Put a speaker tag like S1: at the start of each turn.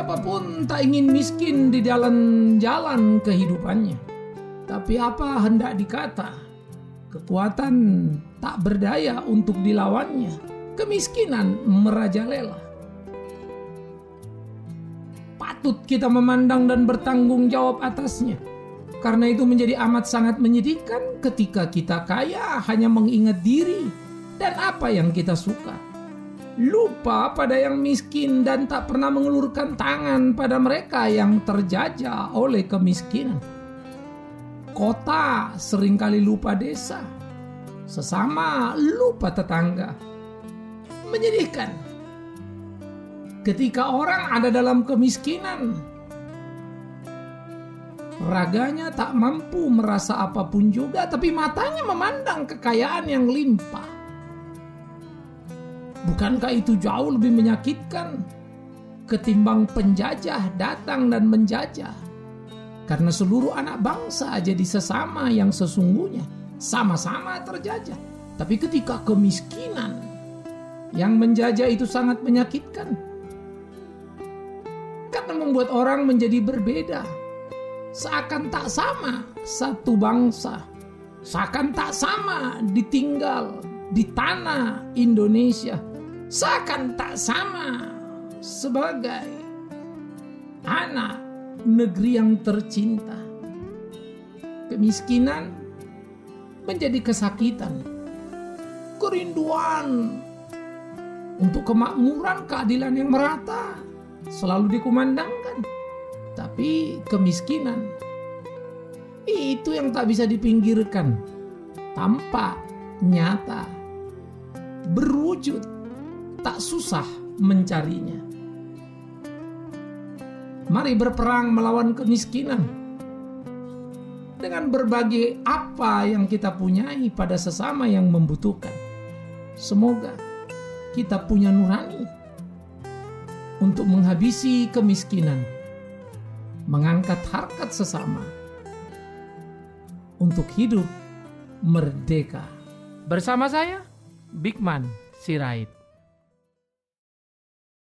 S1: pun tak ingin miskin di jalan-jalan kehidupannya. Tapi apa hendak dikata? Kekuatan tak berdaya untuk dilawannya. Kemiskinan merajalela. Patut kita memandang dan bertanggung jawab atasnya. Karena itu menjadi amat sangat menyedihkan ketika kita kaya hanya mengingat diri dan apa yang kita suka lupa pada yang miskin dan tak pernah mengulurkan tangan pada mereka yang terjajah oleh kemiskinan. Kota sering kali lupa desa, sesama lupa tetangga. Menyedihkan. Ketika orang ada dalam kemiskinan, raganya tak mampu merasa apa pun juga, tapi matanya memandang kekayaan yang limpah Bukankah itu jauh lebih menyakitkan ketimbang penjajah datang dan menjajah? Karena seluruh anak bangsa jadi sesama yang sesungguhnya sama-sama terjajah. Tapi ketika kemiskinan yang menjajah itu sangat menyakitkan. Karena membuat orang menjadi berbeda. Seakan tak sama satu bangsa. Seakan tak sama ditinggal di tanah Indonesia seakan tak sama sebagai anak negeri yang tercinta. Kemiskinan menjadi kesakitan, kerinduan untuk kemakmuran, keadilan yang merata selalu dikumandangkan. Tapi kemiskinan itu yang tak bisa dipinggirkan, tampak nyata, berwujud tak susah mencarinya. Mari berperang melawan kemiskinan dengan berbagai apa yang kita punyai pada sesama yang membutuhkan. Semoga kita punya nurani untuk menghabisi kemiskinan, mengangkat harkat sesama untuk hidup merdeka. Bersama saya, Bigman Sirait.